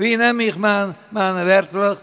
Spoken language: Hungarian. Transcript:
wie nämlich man, man Wertlich?